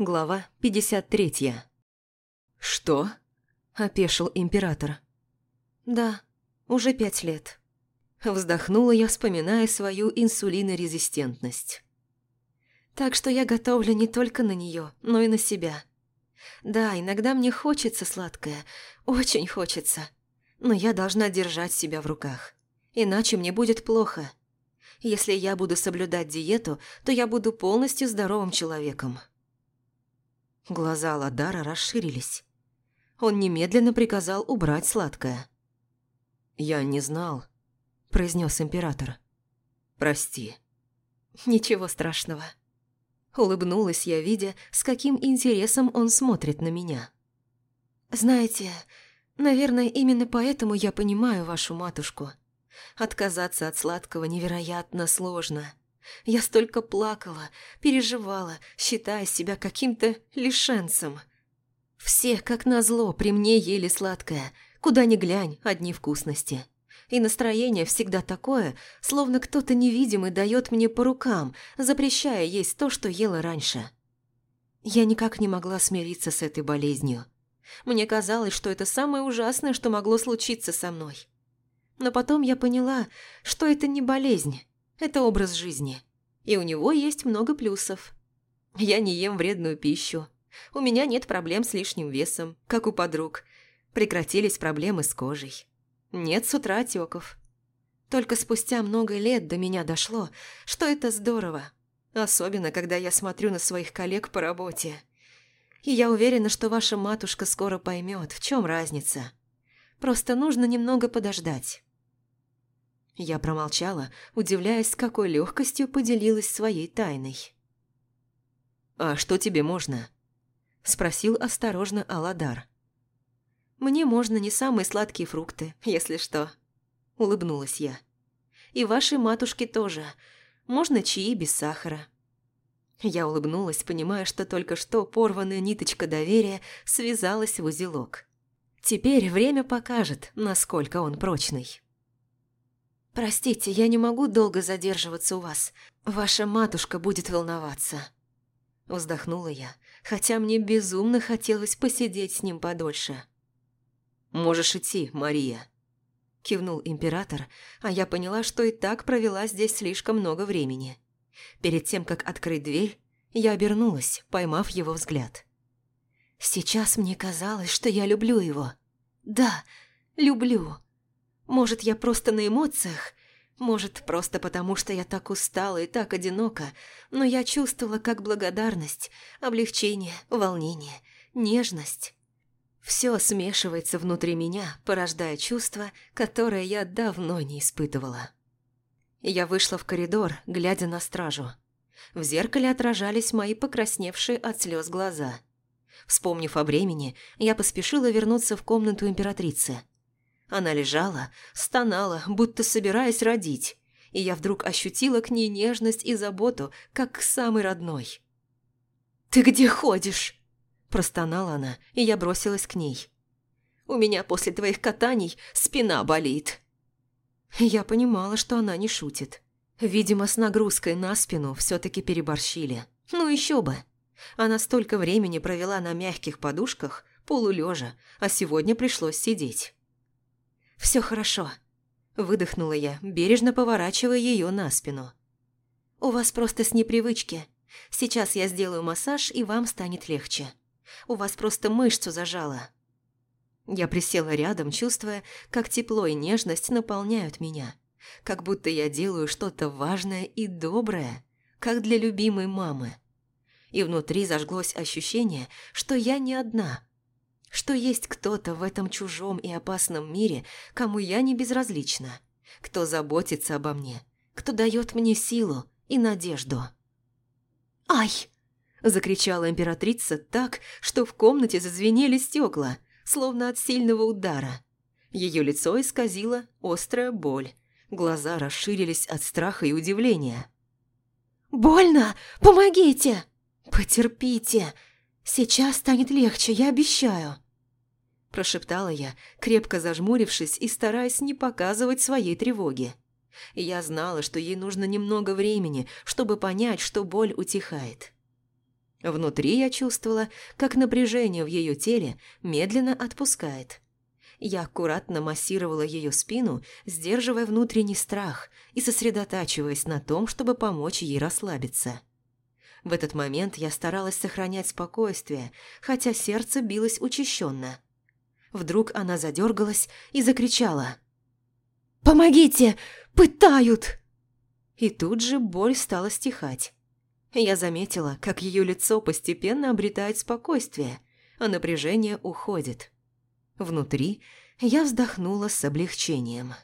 Глава 53. «Что?» – опешил император. «Да, уже пять лет». Вздохнула я, вспоминая свою инсулинорезистентность. «Так что я готовлю не только на нее, но и на себя. Да, иногда мне хочется сладкое, очень хочется, но я должна держать себя в руках, иначе мне будет плохо. Если я буду соблюдать диету, то я буду полностью здоровым человеком». Глаза Ладара расширились. Он немедленно приказал убрать сладкое. «Я не знал», – произнес император. «Прости». «Ничего страшного». Улыбнулась я, видя, с каким интересом он смотрит на меня. «Знаете, наверное, именно поэтому я понимаю вашу матушку. Отказаться от сладкого невероятно сложно. Я столько плакала, переживала, считая себя каким-то лишенцем. Все, как назло, при мне ели сладкое. Куда ни глянь, одни вкусности. И настроение всегда такое, словно кто-то невидимый дает мне по рукам, запрещая есть то, что ела раньше. Я никак не могла смириться с этой болезнью. Мне казалось, что это самое ужасное, что могло случиться со мной. Но потом я поняла, что это не болезнь, это образ жизни. И у него есть много плюсов. Я не ем вредную пищу. У меня нет проблем с лишним весом, как у подруг. Прекратились проблемы с кожей. Нет с утра отеков. Только спустя много лет до меня дошло, что это здорово. Особенно, когда я смотрю на своих коллег по работе. И я уверена, что ваша матушка скоро поймет, в чем разница. Просто нужно немного подождать. Я промолчала, удивляясь, с какой легкостью поделилась своей тайной. «А что тебе можно?» – спросил осторожно Аладар. «Мне можно не самые сладкие фрукты, если что», – улыбнулась я. «И вашей матушке тоже. Можно чаи без сахара». Я улыбнулась, понимая, что только что порванная ниточка доверия связалась в узелок. Теперь время покажет, насколько он прочный. «Простите, я не могу долго задерживаться у вас. Ваша матушка будет волноваться». Вздохнула я, хотя мне безумно хотелось посидеть с ним подольше. «Можешь идти, Мария», – кивнул император, а я поняла, что и так провела здесь слишком много времени. Перед тем, как открыть дверь, я обернулась, поймав его взгляд. Сейчас мне казалось, что я люблю его. Да, люблю. Может, я просто на эмоциях? Может, просто потому, что я так устала и так одинока, но я чувствовала как благодарность, облегчение, волнение, нежность. Все смешивается внутри меня, порождая чувство, которое я давно не испытывала. Я вышла в коридор, глядя на стражу. В зеркале отражались мои покрасневшие от слез глаза. Вспомнив о времени, я поспешила вернуться в комнату императрицы – она лежала, стонала, будто собираясь родить, и я вдруг ощутила к ней нежность и заботу, как к самой родной. «Ты где ходишь?» – простонала она, и я бросилась к ней. «У меня после твоих катаний спина болит». Я понимала, что она не шутит. Видимо, с нагрузкой на спину все-таки переборщили. Ну еще бы. Она столько времени провела на мягких подушках, полулежа, а сегодня пришлось сидеть. «Все хорошо», – выдохнула я, бережно поворачивая ее на спину. «У вас просто с непривычки. Сейчас я сделаю массаж, и вам станет легче. У вас просто мышцу зажало». Я присела рядом, чувствуя, как тепло и нежность наполняют меня. Как будто я делаю что-то важное и доброе, как для любимой мамы. И внутри зажглось ощущение, что я не одна – что есть кто-то в этом чужом и опасном мире, кому я не безразлична, кто заботится обо мне, кто дает мне силу и надежду. «Ай!» – закричала императрица так, что в комнате зазвенели стекла, словно от сильного удара. Ее лицо исказило острая боль, глаза расширились от страха и удивления. «Больно! Помогите! Потерпите!» «Сейчас станет легче, я обещаю!» Прошептала я, крепко зажмурившись и стараясь не показывать своей тревоги. Я знала, что ей нужно немного времени, чтобы понять, что боль утихает. Внутри я чувствовала, как напряжение в ее теле медленно отпускает. Я аккуратно массировала ее спину, сдерживая внутренний страх и сосредотачиваясь на том, чтобы помочь ей расслабиться. В этот момент я старалась сохранять спокойствие, хотя сердце билось учащенно. Вдруг она задергалась и закричала. «Помогите! Пытают!» И тут же боль стала стихать. Я заметила, как ее лицо постепенно обретает спокойствие, а напряжение уходит. Внутри я вздохнула с облегчением.